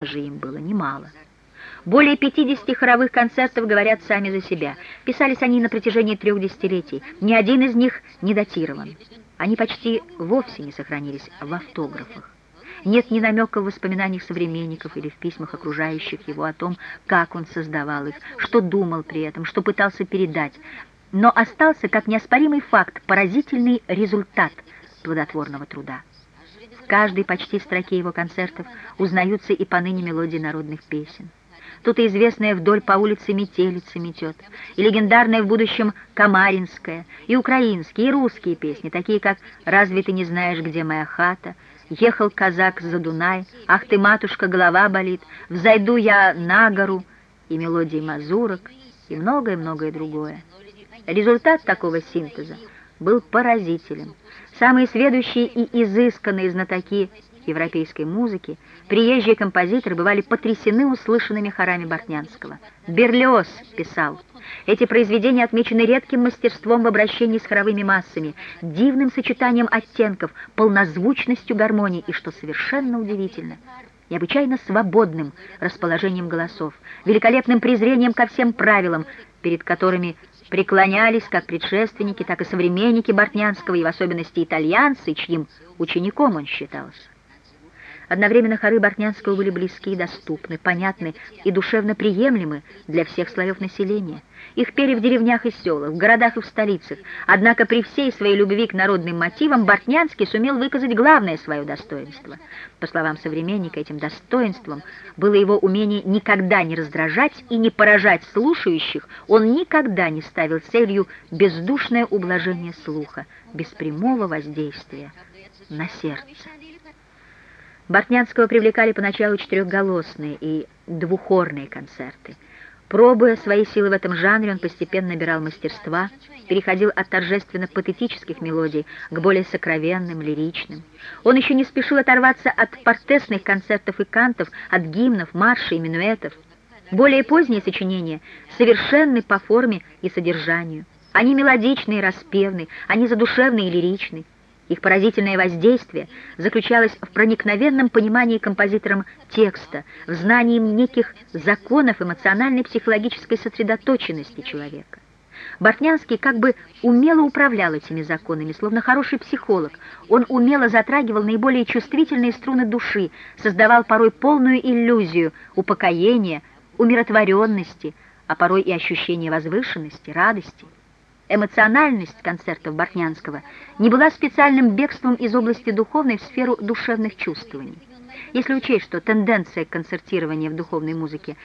же им было немало. Более 50 хоровых концертов говорят сами за себя. Писались они на протяжении трех десятилетий. Ни один из них не датирован. Они почти вовсе не сохранились в автографах. Нет ни намека в воспоминаниях современников или в письмах окружающих его о том, как он создавал их, что думал при этом, что пытался передать. Но остался как неоспоримый факт, поразительный результат плодотворного труда каждой почти строке его концертов узнаются и поныне мелодии народных песен. Тут и известная вдоль по улице метелица метет, и легендарная в будущем Камаринская, и украинские, и русские песни, такие как «Разве ты не знаешь, где моя хата?», «Ехал казак за Дунай», «Ах ты, матушка, голова болит», «Взойду я на гору», и мелодии мазурок, и многое-многое другое. Результат такого синтеза был поразителен. Самые сведущие и изысканные знатоки европейской музыки, приезжие композиторы бывали потрясены услышанными хорами Бортнянского. «Берлиоз» писал. Эти произведения отмечены редким мастерством в обращении с хоровыми массами, дивным сочетанием оттенков, полнозвучностью гармонии и, что совершенно удивительно, необычайно свободным расположением голосов, великолепным презрением ко всем правилам, перед которыми преклонялись как предшественники, так и современники Бортнянского, и в особенности итальянцы, чьим учеником он считался. Одновременно хоры Бортнянского были близки и доступны, понятны и душевно приемлемы для всех слоев населения. Их пели в деревнях и селах, в городах и в столицах. Однако при всей своей любви к народным мотивам Бортнянский сумел выказать главное свое достоинство. По словам современника, этим достоинством было его умение никогда не раздражать и не поражать слушающих. Он никогда не ставил целью бездушное ублажение слуха, без прямого воздействия на сердце. Бортнянского привлекали поначалу четырехголосные и двухорные концерты. Пробуя свои силы в этом жанре, он постепенно набирал мастерства, переходил от торжественно-патетических мелодий к более сокровенным, лиричным. Он еще не спешил оторваться от портесных концертов и кантов, от гимнов, маршей и минуэтов. Более поздние сочинения совершенны по форме и содержанию. Они мелодичны и распевны, они задушевны и лиричны. Их поразительное воздействие заключалось в проникновенном понимании композитором текста, в знании неких законов эмоциональной психологической сосредоточенности человека. Бортнянский как бы умело управлял этими законами, словно хороший психолог. Он умело затрагивал наиболее чувствительные струны души, создавал порой полную иллюзию упокоения, умиротворенности, а порой и ощущение возвышенности, радости. Эмоциональность концертов Бортнянского не была специальным бегством из области духовной в сферу душевных чувствований. Если учесть, что тенденция концертирования в духовной музыке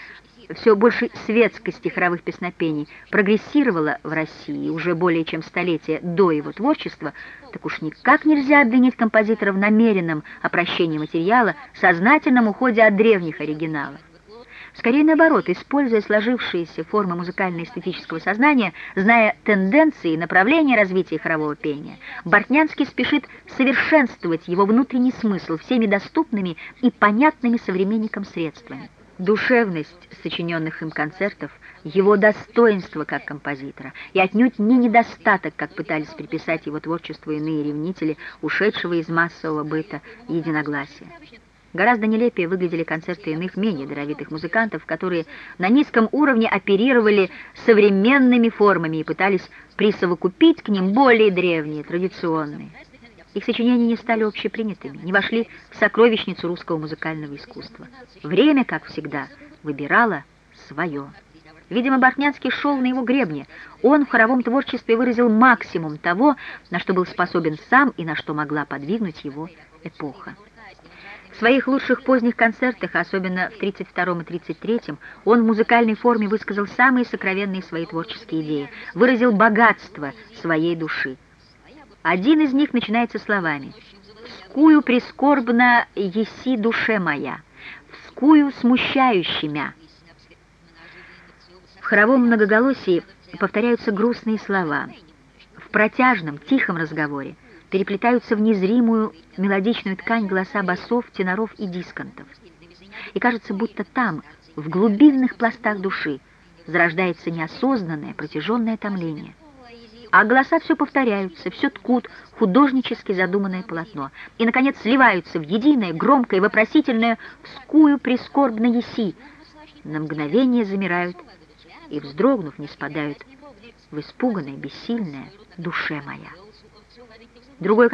все больше светскости хоровых песнопений прогрессировала в России уже более чем столетие до его творчества, так уж никак нельзя обвинить композитора в намеренном опрощении материала, сознательном уходе от древних оригиналов. Скорее наоборот, используя сложившиеся формы музыкально-эстетического сознания, зная тенденции и направления развития хорового пения, Бортнянский спешит совершенствовать его внутренний смысл всеми доступными и понятными современникам средствами. Душевность сочиненных им концертов, его достоинство как композитора и отнюдь не недостаток, как пытались приписать его творчеству иные ревнители, ушедшего из массового быта единогласия. Гораздо нелепее выглядели концерты иных менее даровитых музыкантов, которые на низком уровне оперировали современными формами и пытались присовокупить к ним более древние, традиционные. Их сочинения не стали общепринятыми, не вошли в сокровищницу русского музыкального искусства. Время, как всегда, выбирало свое. Видимо, Бортнянский шел на его гребне. Он в хоровом творчестве выразил максимум того, на что был способен сам и на что могла подвигнуть его эпоха. В своих лучших поздних концертах, особенно в 32 и 33, он в музыкальной форме высказал самые сокровенные свои творческие идеи, выразил богатство своей души. Один из них начинается словами «Вскую прискорбно еси душе моя, вскую смущающий мя». В хоровом многоголосии повторяются грустные слова. В протяжном, тихом разговоре переплетаются в незримую мелодичную ткань голоса басов, теноров и дисконтов. И кажется, будто там, в глубинных пластах души, зарождается неосознанное, протяженное томление. а голоса все повторяются, все ткут художнически задуманное полотно, и, наконец, сливаются в единое, громкое, вопросительное «вскую прискорбно еси». На мгновение замирают и, вздрогнув, не спадают в испуганное, бессильное душе моя. Другой